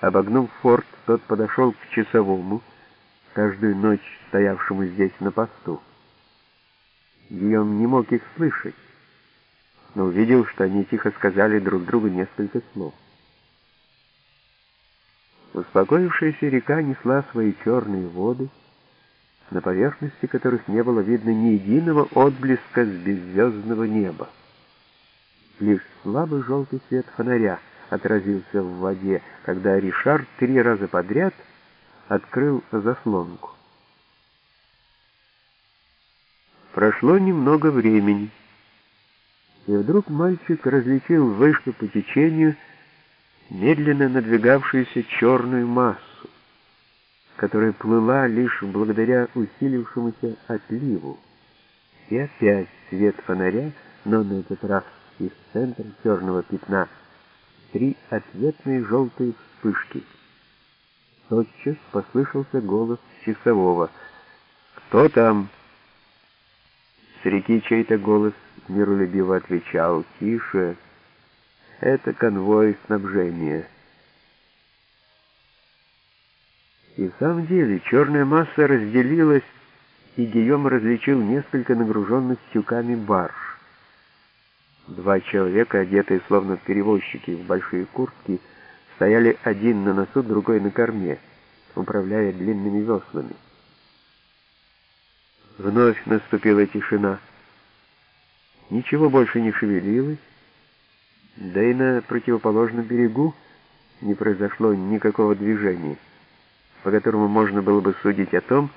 Обогнув форт, тот подошел к часовому, каждую ночь стоявшему здесь на посту. Гийом не мог их слышать, но увидел, что они тихо сказали друг другу несколько слов. Успокоившаяся река несла свои черные воды, на поверхности которых не было видно ни единого отблеска с беззвездного неба. Лишь слабый желтый свет фонаря отразился в воде, когда Ришар три раза подряд открыл заслонку. Прошло немного времени, и вдруг мальчик различил выше по течению медленно надвигавшуюся черную массу, которая плыла лишь благодаря усилившемуся отливу. И опять свет фонаря, но на этот раз из центра черного пятна три ответные желтые вспышки. Тотчас послышался голос часового. «Кто там?» С реки чей-то голос миролюбиво отвечал. «Тише!» Это конвой снабжения. И в самом деле черная масса разделилась, и Гийом различил несколько нагруженных тюками барж. Два человека, одетые словно перевозчики в большие куртки, стояли один на носу, другой на корме, управляя длинными веслами. Вновь наступила тишина. Ничего больше не шевелилось, да и на противоположном берегу не произошло никакого движения, по которому можно было бы судить о том,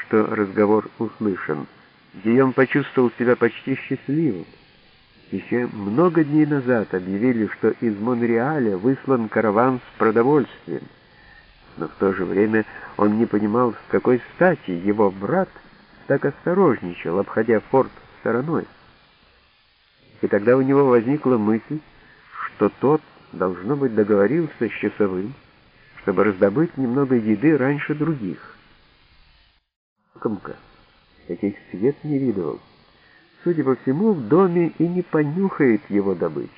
что разговор услышан. Гийом почувствовал себя почти счастливым. Еще много дней назад объявили, что из Монреаля выслан караван с продовольствием. Но в то же время он не понимал, с какой стати его брат так осторожничал, обходя форт стороной. И тогда у него возникла мысль, что тот, должно быть, договорился с часовым, чтобы раздобыть немного еды раньше других. Комка, таких свет не видывал. Судя по всему, в доме и не понюхает его добычи.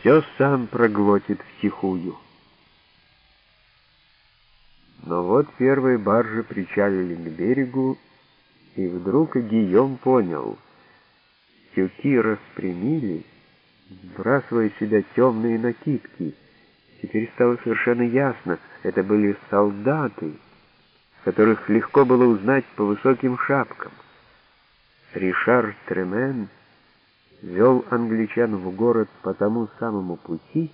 Все сам проглотит втихую. Но вот первые баржи причалили к берегу, и вдруг Гийом понял — Тюки распрямились, сбрасывая себя темные накидки. Теперь стало совершенно ясно, это были солдаты, которых легко было узнать по высоким шапкам. Ришар Тремен вел англичан в город по тому самому пути,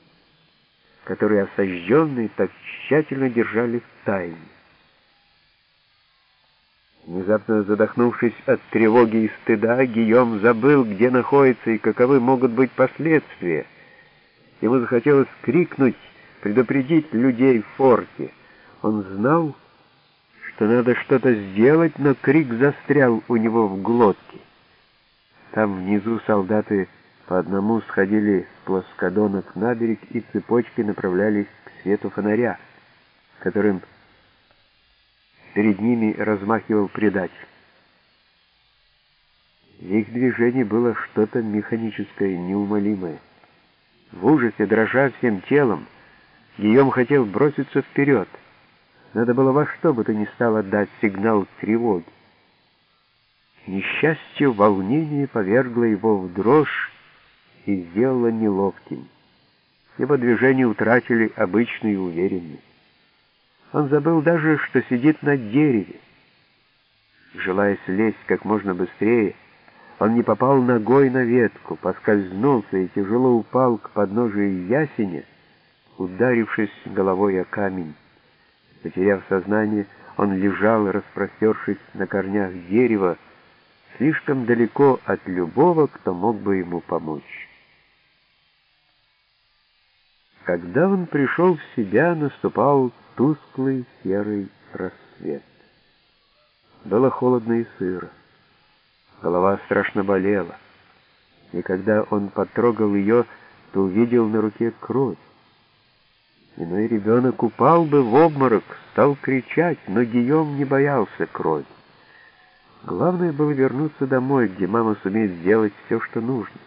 который осажденные так тщательно держали в тайне. Внезапно задохнувшись от тревоги и стыда, Гийом забыл, где находится и каковы могут быть последствия. Ему захотелось крикнуть, предупредить людей в форте. Он знал, что надо что-то сделать, но крик застрял у него в глотке. Там внизу солдаты по одному сходили с плоскодонок на берег и цепочкой направлялись к свету фонаря, которым Перед ними размахивал предатель. В их движении было что-то механическое, неумолимое. В ужасе, дрожа всем телом, Гийом хотел броситься вперед. Надо было во что бы то ни стало дать сигнал тревоги. Несчастье, волнение повергло его в дрожь и сделало неловким. Его движения утратили обычную уверенность. Он забыл даже, что сидит на дереве. Желая слезть как можно быстрее, он не попал ногой на ветку, поскользнулся и тяжело упал к подножию ясеня, ударившись головой о камень. Потеряв сознание, он лежал, распростершись на корнях дерева, слишком далеко от любого, кто мог бы ему помочь. Когда он пришел в себя, наступал тусклый серый рассвет. Было холодно и сыро. Голова страшно болела. И когда он потрогал ее, то увидел на руке кровь. Иной ребенок упал бы в обморок, стал кричать, но Гийом не боялся крови. Главное было вернуться домой, где мама сумеет сделать все, что нужно.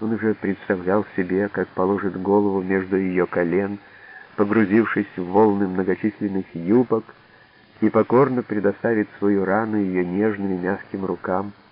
Он уже представлял себе, как положит голову между ее колен, погрузившись в волны многочисленных юбок, и покорно предоставит свою рану ее нежным и мягким рукам —